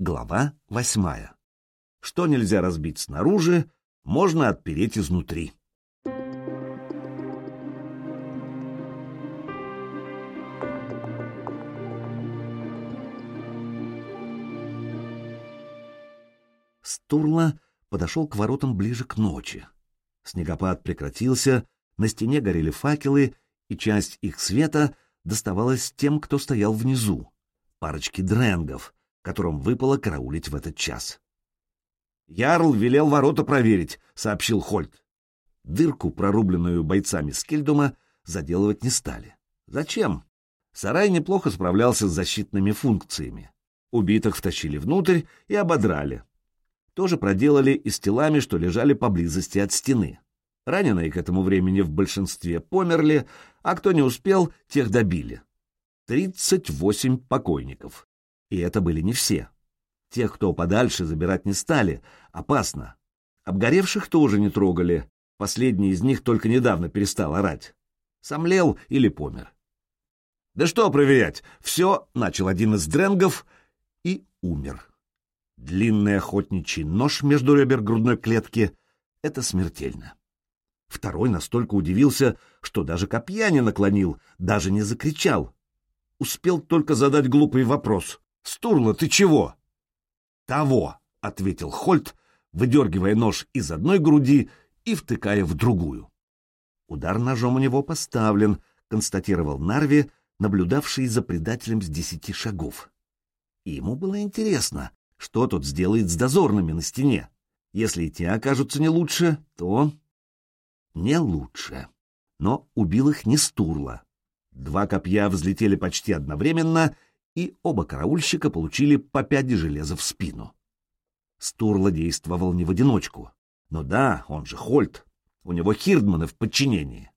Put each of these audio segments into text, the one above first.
Глава восьмая. Что нельзя разбить снаружи, можно отпереть изнутри. Стурла подошел к воротам ближе к ночи. Снегопад прекратился, на стене горели факелы, и часть их света доставалась тем, кто стоял внизу, парочки дренгов, которым выпало караулить в этот час. «Ярл велел ворота проверить», — сообщил Хольт. Дырку, прорубленную бойцами Скельдума, заделывать не стали. Зачем? Сарай неплохо справлялся с защитными функциями. Убитых втащили внутрь и ободрали. Тоже проделали и с телами, что лежали поблизости от стены. Раненые к этому времени в большинстве померли, а кто не успел, тех добили. Тридцать восемь покойников. И это были не все. Тех, кто подальше, забирать не стали. Опасно. Обгоревших тоже не трогали. Последний из них только недавно перестал орать. Сомлел или помер. «Да что проверять? Все!» — начал один из дренгов и умер. Длинный охотничий нож между ребер грудной клетки — это смертельно. Второй настолько удивился, что даже копья не наклонил, даже не закричал. Успел только задать глупый вопрос. «Стурла, ты чего?» «Того», — ответил Хольт, выдергивая нож из одной груди и втыкая в другую. «Удар ножом у него поставлен», — констатировал Нарви, наблюдавший за предателем с десяти шагов. И ему было интересно, что тот сделает с дозорными на стене. Если и те окажутся не лучше, то не лучше. Но убил их не Стурла. Два копья взлетели почти одновременно, и оба караульщика получили по пяди железа в спину. Стурла действовал не в одиночку. Но да, он же Хольт. У него Хирдманы в подчинении.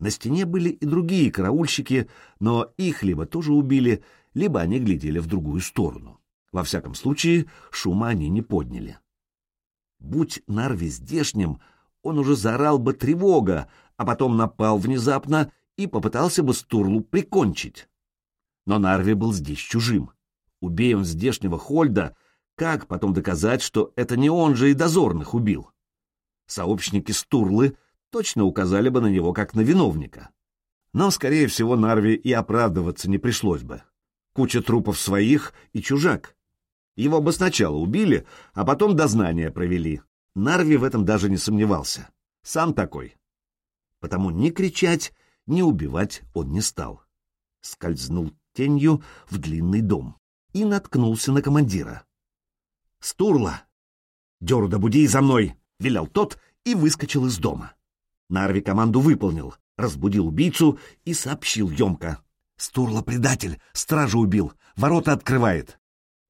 На стене были и другие караульщики, но их либо тоже убили, либо они глядели в другую сторону. Во всяком случае, шума они не подняли. Будь Нарви здешним, он уже заорал бы тревога, а потом напал внезапно и попытался бы Стурлу прикончить. Но Нарви был здесь чужим. Убей он здешнего Хольда, как потом доказать, что это не он же и дозорных убил? Сообщники Стурлы точно указали бы на него как на виновника. Но, скорее всего, Нарви и оправдываться не пришлось бы. Куча трупов своих и чужак. Его бы сначала убили, а потом дознание провели. Нарви в этом даже не сомневался. Сам такой. Потому ни кричать, ни убивать он не стал. Скользнул тенью в длинный дом и наткнулся на командира. «Стурла! Деру буди за мной!» — велел тот и выскочил из дома. Нарви команду выполнил, разбудил убийцу и сообщил емко. «Стурла предатель, стражу убил, ворота открывает».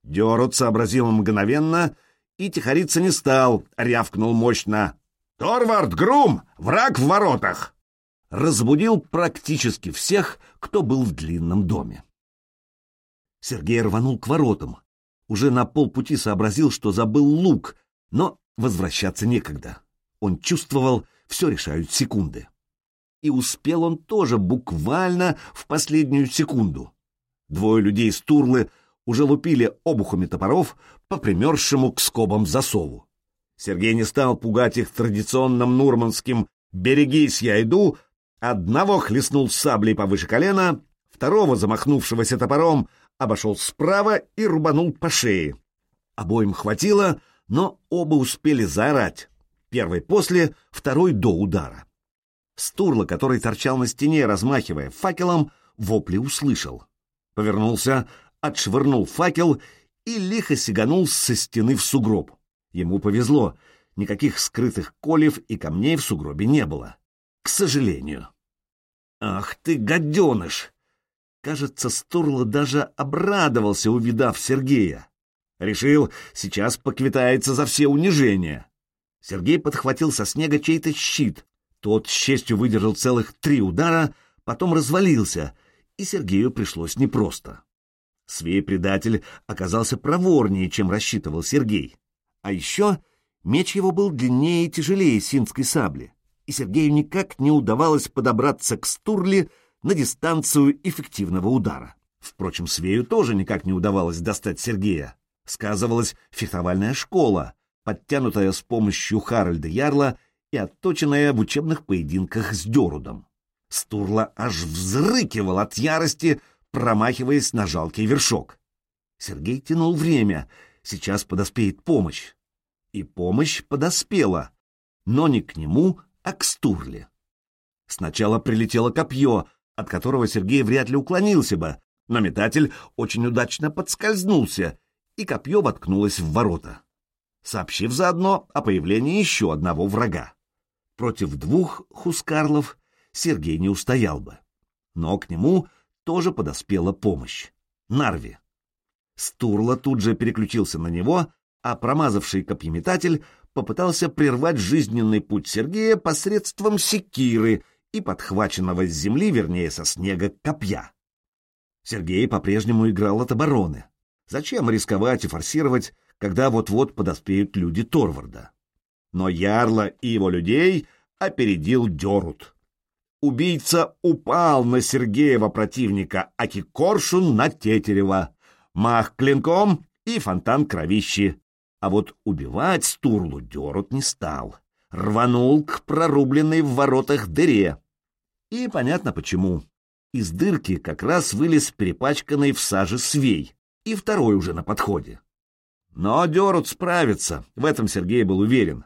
Дерут сообразил мгновенно и тихориться не стал, рявкнул мощно. «Торвард Грум! Враг в воротах!» Разбудил практически всех, кто был в длинном доме. Сергей рванул к воротам. Уже на полпути сообразил, что забыл лук, но возвращаться некогда. Он чувствовал, все решают секунды. И успел он тоже буквально в последнюю секунду. Двое людей с Турлы уже лупили обухами топоров по примерзшему к скобам засову. Сергей не стал пугать их традиционным нурманским «берегись, я иду», одного хлестнул саблей повыше колена, второго, замахнувшегося топором, обошел справа и рубанул по шее. Обоим хватило, но оба успели заорать. Первый после, второй до удара. Стурла, который торчал на стене, размахивая факелом, вопли услышал. Повернулся, отшвырнул факел и лихо сиганул со стены в сугроб. Ему повезло, никаких скрытых колев и камней в сугробе не было. К сожалению. «Ах ты, гаденыш!» Кажется, Стурла даже обрадовался, увидав Сергея. Решил, сейчас поквитается за все унижения. Сергей подхватил со снега чей-то щит. Тот с честью выдержал целых три удара, потом развалился, и Сергею пришлось непросто. Свей-предатель оказался проворнее, чем рассчитывал Сергей. А еще меч его был длиннее и тяжелее синской сабли, и Сергею никак не удавалось подобраться к Стурле на дистанцию эффективного удара. Впрочем, Свею тоже никак не удавалось достать Сергея. Сказывалась фехтовальная школа, подтянутая с помощью Харальда Ярла и отточенная в учебных поединках с Дерудом. Стурла аж взрыкивал от ярости, промахиваясь на жалкий вершок. Сергей тянул время, сейчас подоспеет помощь. И помощь подоспела, но не к нему, а к Стурле. Сначала прилетело копье, от которого Сергей вряд ли уклонился бы, но метатель очень удачно подскользнулся, и копье воткнулось в ворота, сообщив заодно о появлении еще одного врага. Против двух хускарлов Сергей не устоял бы, но к нему тоже подоспела помощь — Нарви. Стурла тут же переключился на него, а промазавший копьеметатель попытался прервать жизненный путь Сергея посредством секиры и подхваченного с земли, вернее, со снега, копья. Сергей по-прежнему играл от обороны. Зачем рисковать и форсировать, когда вот-вот подоспеют люди Торварда? Но Ярла и его людей опередил Дерут. Убийца упал на Сергеева противника, а Кикоршун на Тетерева. Мах клинком и фонтан кровищи. А вот убивать Стурлу Дерут не стал. Рванул к прорубленной в воротах дыре. И понятно почему. Из дырки как раз вылез перепачканный в саже свей, и второй уже на подходе. Но Дерут справится, в этом Сергей был уверен.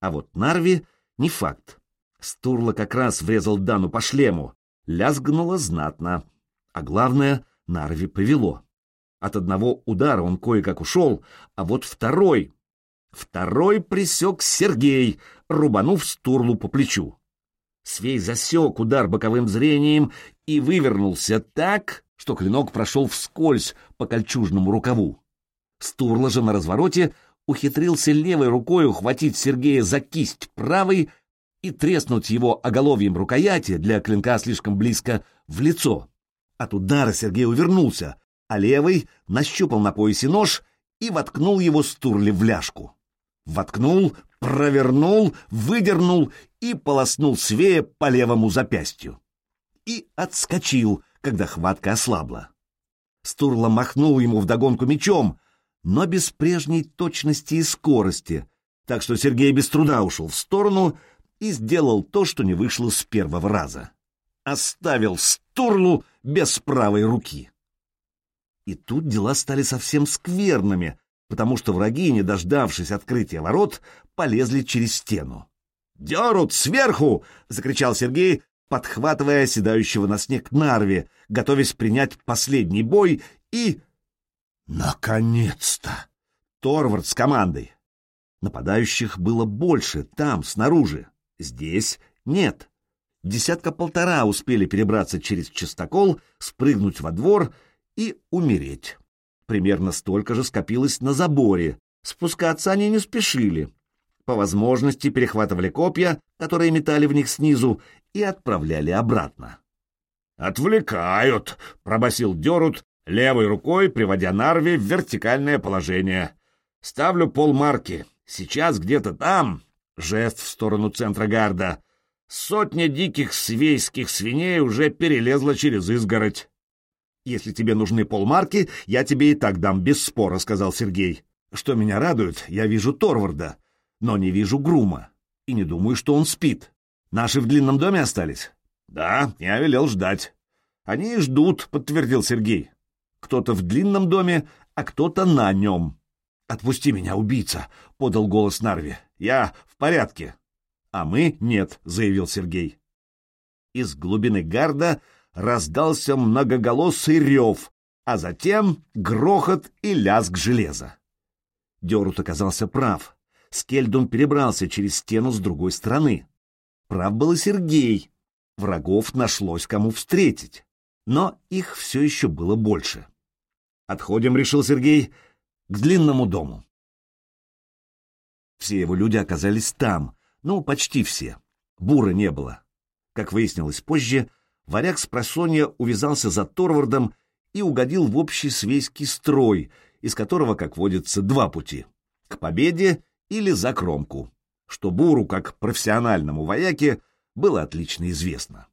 А вот Нарви не факт. Стурла как раз врезал Дану по шлему, лязгнуло знатно. А главное, Нарви повело. От одного удара он кое-как ушел, а вот второй... Второй присек Сергей, рубанув Стурлу по плечу. Свей засек удар боковым зрением и вывернулся так, что клинок прошел вскользь по кольчужному рукаву. Стурла же на развороте ухитрился левой рукой ухватить Сергея за кисть правой и треснуть его оголовьем рукояти для клинка слишком близко в лицо. От удара Сергей увернулся, а левый нащупал на поясе нож и воткнул его Стурле в ляжку. Воткнул, провернул, выдернул и полоснул Свея по левому запястью. И отскочил, когда хватка ослабла. Стурла махнул ему вдогонку мечом, но без прежней точности и скорости, так что Сергей без труда ушел в сторону и сделал то, что не вышло с первого раза. Оставил Стурлу без правой руки. И тут дела стали совсем скверными, потому что враги, не дождавшись открытия ворот, полезли через стену. «Дерут сверху!» — закричал Сергей, подхватывая оседающего на снег Нарви, готовясь принять последний бой и... Наконец-то! Торвард с командой. Нападающих было больше там, снаружи. Здесь нет. Десятка-полтора успели перебраться через частокол, спрыгнуть во двор и умереть. Примерно столько же скопилось на заборе. Спускаться они не спешили. По возможности перехватывали копья, которые метали в них снизу, и отправляли обратно. «Отвлекают!» — пробасил Дерут, левой рукой приводя Нарви в вертикальное положение. «Ставлю полмарки. Сейчас где-то там...» — жест в сторону центра гарда. «Сотня диких свейских свиней уже перелезла через изгородь. «Если тебе нужны полмарки, я тебе и так дам без спора», — сказал Сергей. «Что меня радует, я вижу Торварда, но не вижу Грума, и не думаю, что он спит. Наши в длинном доме остались?» «Да, я велел ждать». «Они и ждут», — подтвердил Сергей. «Кто-то в длинном доме, а кто-то на нем». «Отпусти меня, убийца», — подал голос Нарви. «Я в порядке». «А мы нет», — заявил Сергей. Из глубины гарда раздался многоголосый рев, а затем грохот и лязг железа. Дерут оказался прав. Скельдун перебрался через стену с другой стороны. Прав был и Сергей. Врагов нашлось кому встретить. Но их все еще было больше. «Отходим», — решил Сергей, — «к длинному дому». Все его люди оказались там, ну, почти все. Бура не было. Как выяснилось позже, варяг с просонья увязался за Торвардом и угодил в общий свейский строй, из которого, как водится, два пути — к победе или за кромку, что Буру, как профессиональному вояке, было отлично известно.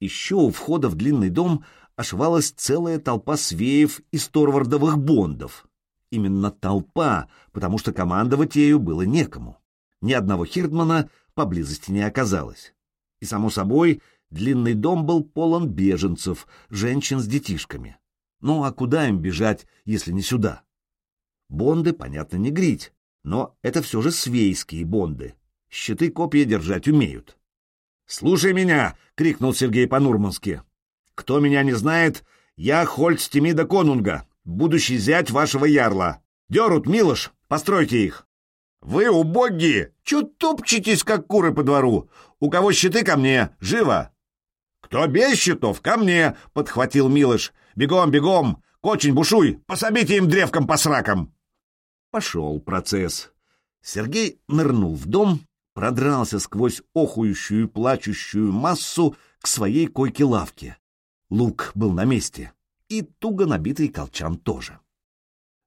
Еще у входа в длинный дом ошивалась целая толпа свеев и торвардовых бондов. именно толпа, потому что командовать ею было некому. Ни одного Хирдмана поблизости не оказалось. И, само собой, длинный дом был полон беженцев, женщин с детишками. Ну а куда им бежать, если не сюда? Бонды, понятно, не грить, но это все же свейские бонды. Щиты копья держать умеют. «Слушай меня!» — крикнул Сергей по-нурмански. «Кто меня не знает, я Хольц Тимида Конунга, будущий зять вашего ярла. Дерут, Милош, постройте их!» «Вы убогие! Чё топчетесь, как куры по двору? У кого щиты ко мне? Живо!» «Кто без щитов, ко мне!» — подхватил Милош. «Бегом, бегом! Кочень, бушуй! Пособите им древком по сракам!» Пошел процесс. Сергей нырнул в дом, продрался сквозь охующую плачущую массу к своей койке-лавке. Лук был на месте, и туго набитый колчан тоже.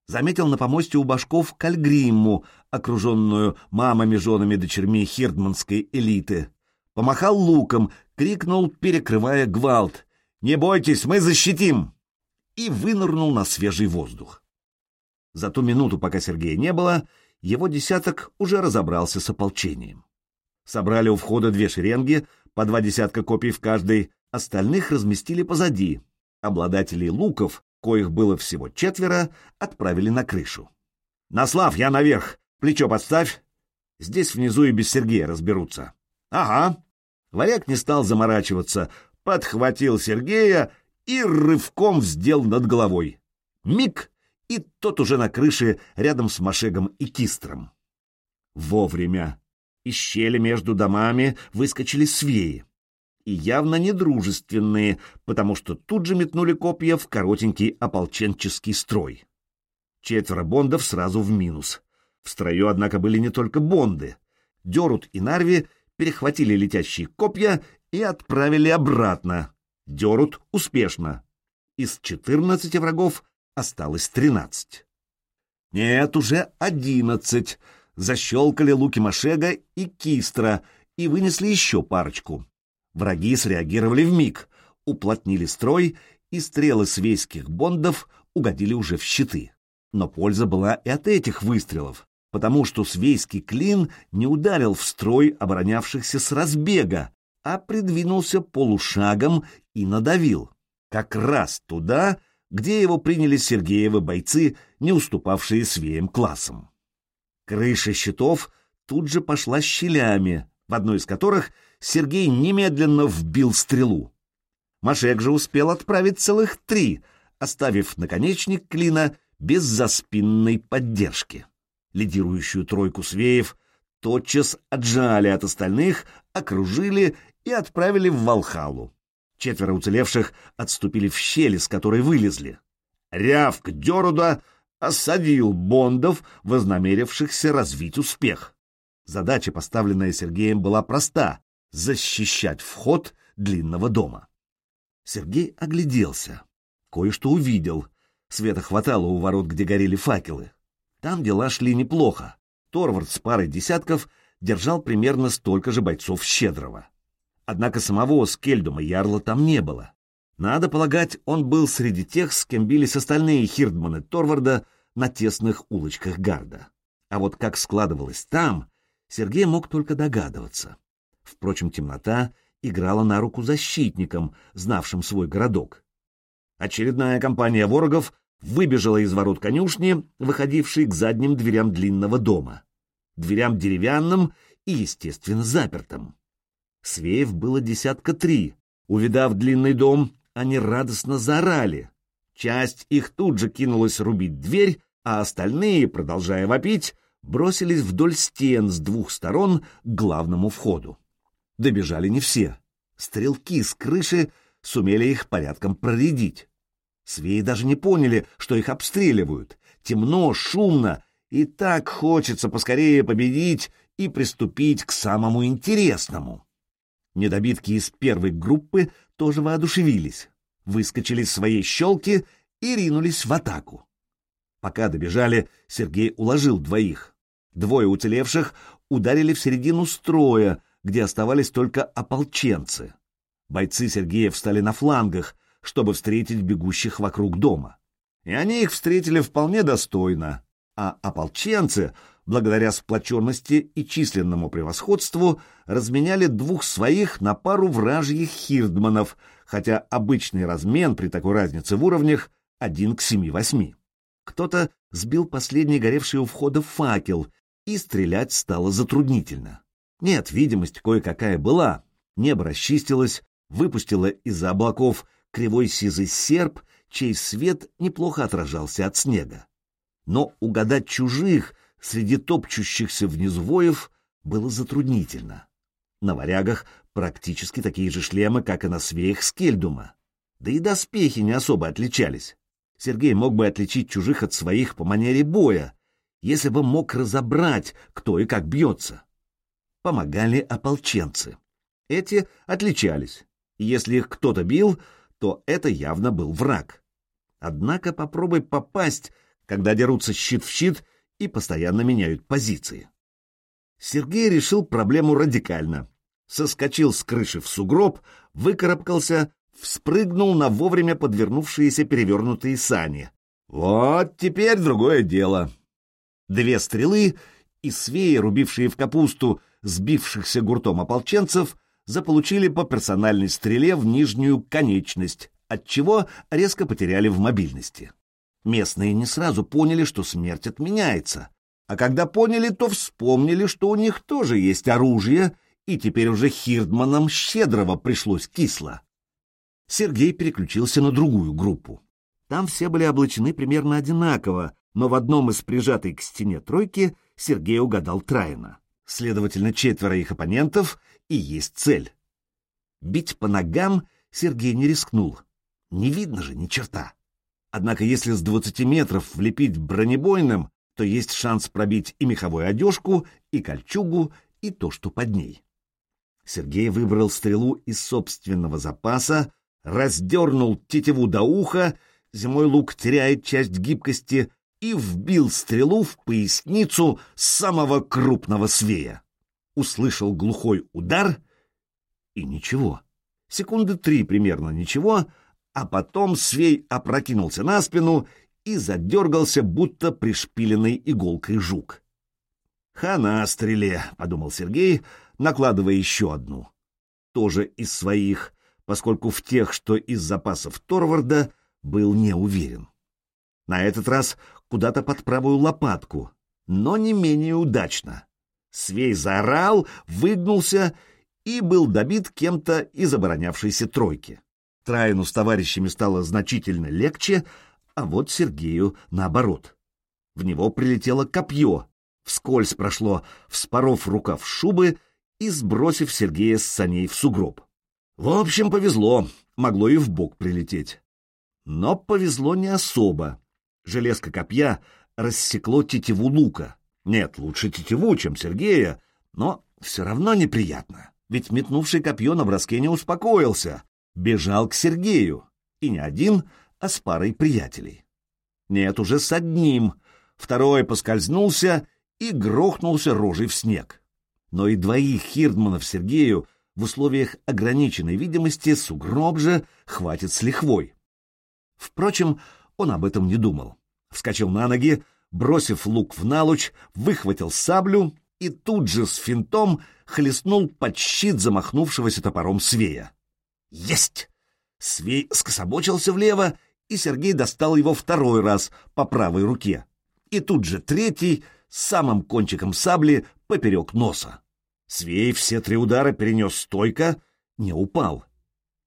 Заметил на помосте у башков кальгримму, окруженную мамами, женами, дочерьми хирдманской элиты. Помахал луком, крикнул, перекрывая гвалт. «Не бойтесь, мы защитим!» И вынырнул на свежий воздух. За ту минуту, пока Сергея не было, его десяток уже разобрался с ополчением. Собрали у входа две шеренги, по два десятка копий в каждой, остальных разместили позади. Обладателей луков, коих было всего четверо, отправили на крышу. «Наслав, я наверх! Плечо подставь!» Здесь внизу и без Сергея разберутся. «Ага!» Варяг не стал заморачиваться, подхватил Сергея и рывком сделал над головой. Миг, и тот уже на крыше рядом с Машегом и Кистром. Вовремя. Из щели между домами выскочили свеи. И явно недружественные, потому что тут же метнули копья в коротенький ополченческий строй. Четверо бондов сразу в минус. В строю, однако, были не только бонды. Дерут и Нарви перехватили летящие копья и отправили обратно. Дерут успешно. Из четырнадцати врагов осталось тринадцать. Нет, уже одиннадцать. Защелкали луки Машега и Кистра и вынесли еще парочку. Враги среагировали в миг, уплотнили строй, и стрелы свейских бондов угодили уже в щиты. Но польза была и от этих выстрелов, потому что свейский клин не ударил в строй оборонявшихся с разбега, а придвинулся полушагом и надавил. Как раз туда, где его приняли Сергеевы бойцы, не уступавшие свеям классом. Крыша щитов тут же пошла щелями, в одной из которых Сергей немедленно вбил стрелу. Машек же успел отправить целых три, оставив наконечник клина без заспинной поддержки. Лидирующую тройку свеев тотчас отжали от остальных, окружили и отправили в Валхалу. Четверо уцелевших отступили в щели, с которой вылезли. Рявк Деруда осадил бондов, вознамерившихся развить успех. Задача, поставленная Сергеем, была проста — защищать вход длинного дома. Сергей огляделся. Кое-что увидел. Света хватало у ворот, где горели факелы. Там дела шли неплохо. Торвард с парой десятков держал примерно столько же бойцов Щедрого. Однако самого Скельдума Ярла там не было. Надо полагать, он был среди тех, с кем бились остальные хирдманы Торварда на тесных улочках Гарда. А вот как складывалось там, Сергей мог только догадываться. Впрочем, темнота играла на руку защитникам, знавшим свой городок. Очередная компания ворогов выбежала из ворот конюшни, выходившей к задним дверям длинного дома. Дверям деревянным и, естественно, запертым. Свеев было десятка три. Увидав длинный дом, они радостно заорали. Часть их тут же кинулась рубить дверь, а остальные, продолжая вопить, бросились вдоль стен с двух сторон к главному входу. Добежали не все. Стрелки с крыши сумели их порядком проредить. Свеи даже не поняли, что их обстреливают. Темно, шумно, и так хочется поскорее победить и приступить к самому интересному. Недобитки из первой группы тоже воодушевились, выскочили из своей щелки и ринулись в атаку. Пока добежали, Сергей уложил двоих. Двое уцелевших ударили в середину строя, где оставались только ополченцы. Бойцы Сергея встали на флангах, чтобы встретить бегущих вокруг дома. и они их встретили вполне достойно, а ополченцы, благодаря сплоченности и численному превосходству, разменяли двух своих на пару вражьих хирдманов, хотя обычный размен при такой разнице в уровнях один к семи-восьми. Кто-то сбил последний горевший у входа факел, и стрелять стало затруднительно. Нет, видимость кое-какая была, небо расчистилось, выпустило из-за облаков кривой сизый серп, чей свет неплохо отражался от снега. Но угадать чужих среди топчущихся внизу воев было затруднительно. На варягах практически такие же шлемы, как и на свеях Скельдума. Да и доспехи не особо отличались. Сергей мог бы отличить чужих от своих по манере боя, если бы мог разобрать, кто и как бьется. Помогали ополченцы. Эти отличались. Если их кто-то бил, то это явно был враг. Однако попробуй попасть, когда дерутся щит в щит и постоянно меняют позиции. Сергей решил проблему радикально. Соскочил с крыши в сугроб, выкарабкался, вспрыгнул на вовремя подвернувшиеся перевернутые сани. Вот теперь другое дело. Две стрелы и свеи, рубившие в капусту сбившихся гуртом ополченцев, заполучили по персональной стреле в нижнюю конечность, отчего резко потеряли в мобильности. Местные не сразу поняли, что смерть отменяется, а когда поняли, то вспомнили, что у них тоже есть оружие, и теперь уже Хирдманам щедрого пришлось кисло. Сергей переключился на другую группу. Там все были облачены примерно одинаково, но в одном из прижатой к стене тройки Сергей угадал Траина. Следовательно, четверо их оппонентов и есть цель. Бить по ногам Сергей не рискнул. Не видно же ни черта. Однако если с двадцати метров влепить бронебойным, то есть шанс пробить и меховую одежку, и кольчугу, и то, что под ней. Сергей выбрал стрелу из собственного запаса, раздернул тетиву до уха, зимой лук теряет часть гибкости, и вбил стрелу в поясницу самого крупного свея. Услышал глухой удар, и ничего. Секунды три примерно ничего, а потом свей опрокинулся на спину и задергался, будто пришпиленный иголкой жук. «Хана стреле», — подумал Сергей, накладывая еще одну. Тоже из своих, поскольку в тех, что из запасов Торварда, был не уверен. На этот раз куда-то под правую лопатку, но не менее удачно. Свей заорал, выгнулся и был добит кем-то из оборонявшейся тройки. Траину с товарищами стало значительно легче, а вот Сергею наоборот. В него прилетело копье, вскользь прошло, вспоров рукав шубы и сбросив Сергея с саней в сугроб. В общем, повезло, могло и в бок прилететь. Но повезло не особо. Железка копья рассекло тетиву лука. Нет, лучше тетиву, чем Сергея, но все равно неприятно. Ведь метнувший копье на броске не успокоился, бежал к Сергею. И не один, а с парой приятелей. Нет, уже с одним. Второй поскользнулся и грохнулся рожей в снег. Но и двоих хирдманов Сергею в условиях ограниченной видимости сугроб же хватит с лихвой. Впрочем, он об этом не думал. Вскочил на ноги, бросив лук в налуч, выхватил саблю и тут же с финтом хлестнул под щит замахнувшегося топором Свея. Есть! Свей скособочился влево, и Сергей достал его второй раз по правой руке. И тут же третий самым кончиком сабли поперек носа. Свей все три удара перенес стойко, не упал.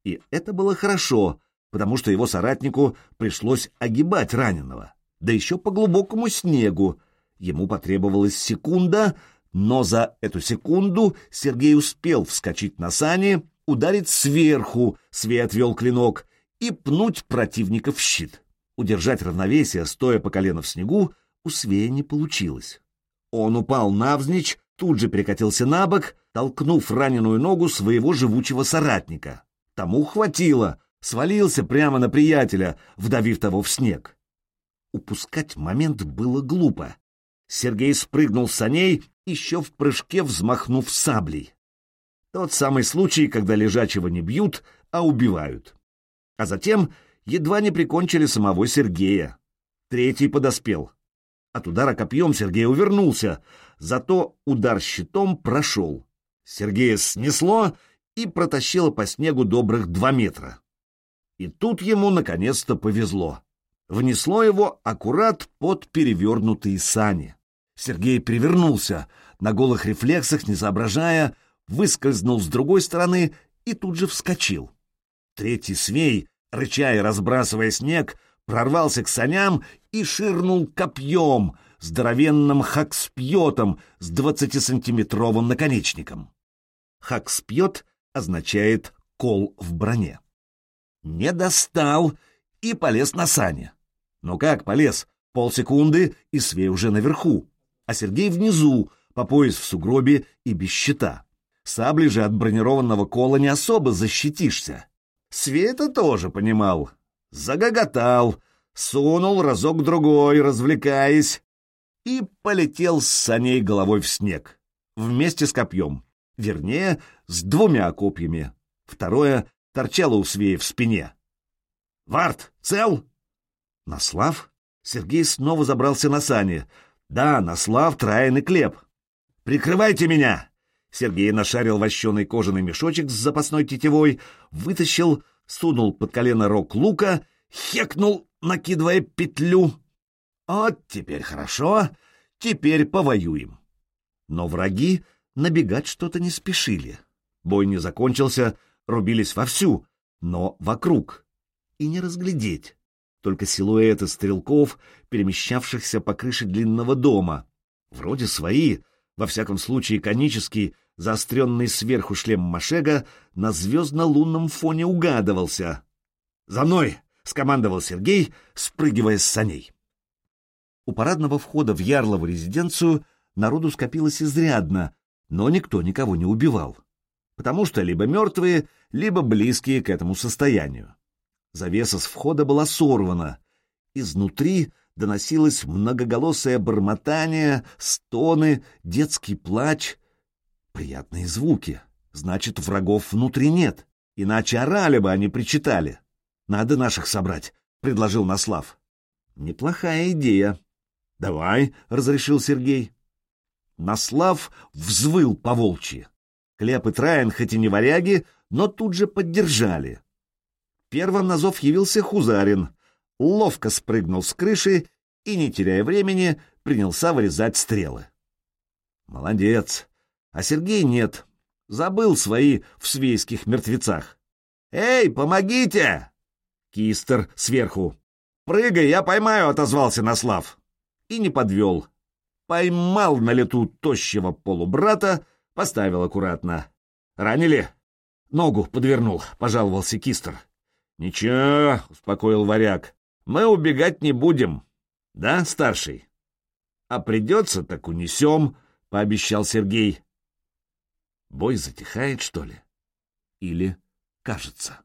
И это было хорошо, потому что его соратнику пришлось огибать раненого, да еще по глубокому снегу. Ему потребовалась секунда, но за эту секунду Сергей успел вскочить на сани, ударить сверху, Свей отвел клинок, и пнуть противника в щит. Удержать равновесие, стоя по колено в снегу, у Свея не получилось. Он упал навзничь, тут же перекатился на бок, толкнув раненую ногу своего живучего соратника. Тому хватило, свалился прямо на приятеля, вдавив того в снег. Упускать момент было глупо. Сергей спрыгнул с саней, еще в прыжке взмахнув саблей. Тот самый случай, когда лежачего не бьют, а убивают. А затем едва не прикончили самого Сергея. Третий подоспел. От удара копьем Сергей увернулся, зато удар щитом прошел. Сергея снесло и протащило по снегу добрых два метра. И тут ему наконец-то повезло. Внесло его аккурат под перевернутые сани. Сергей перевернулся, на голых рефлексах, не соображая, выскользнул с другой стороны и тут же вскочил. Третий свей, рыча и разбрасывая снег, прорвался к саням и ширнул копьем, здоровенным хакспьетом с двадцатисантиметровым наконечником. Хакспьет означает «кол в броне». Не достал и полез на сани. Ну как полез? Полсекунды, и Свей уже наверху, а Сергей внизу, по пояс в сугробе и без щита. Сабли же от бронированного кола не особо защитишься. Света тоже понимал. Загоготал, сунул разок-другой, развлекаясь, и полетел с саней головой в снег. Вместе с копьем. Вернее, с двумя копьями. Второе торчало у Свея в спине. «Варт, цел?» «Наслав?» Сергей снова забрался на сани. «Да, Наслав, Траин и Клеп. Прикрывайте меня!» Сергей нашарил вощеный кожаный мешочек с запасной тетивой, вытащил, сунул под колено рог лука, хекнул, накидывая петлю. Вот теперь хорошо, теперь повоюем. Но враги набегать что-то не спешили. Бой не закончился, рубились вовсю, но вокруг. И не разглядеть. Только силуэты стрелков, перемещавшихся по крыше длинного дома. Вроде свои, во всяком случае конический, заостренный сверху шлем Машега на звездно-лунном фоне угадывался. «За мной!» — скомандовал Сергей, спрыгивая с саней. У парадного входа в Ярлову резиденцию народу скопилось изрядно, но никто никого не убивал, потому что либо мертвые, либо близкие к этому состоянию. Завеса с входа была сорвана. Изнутри доносилось многоголосое бормотание, стоны, детский плач. Приятные звуки. Значит, врагов внутри нет. Иначе орали бы, они причитали. Надо наших собрать, — предложил Наслав. Неплохая идея. Давай, — разрешил Сергей. Наслав взвыл по волчьи. Клеп и Траин хоть и не варяги, но тут же поддержали. Первым на зов явился Хузарин, ловко спрыгнул с крыши и, не теряя времени, принялся вырезать стрелы. Молодец. А Сергей нет. Забыл свои в свейских мертвецах. «Эй, помогите!» Кистер сверху. «Прыгай, я поймаю!» — отозвался Наслав. И не подвел поймал на лету тощего полубрата, поставил аккуратно. «Ранили?» «Ногу подвернул», — пожаловался Кистер. «Ничего», — успокоил варяг, — «мы убегать не будем. Да, старший?» «А придется, так унесем», — пообещал Сергей. Бой затихает, что ли? Или кажется?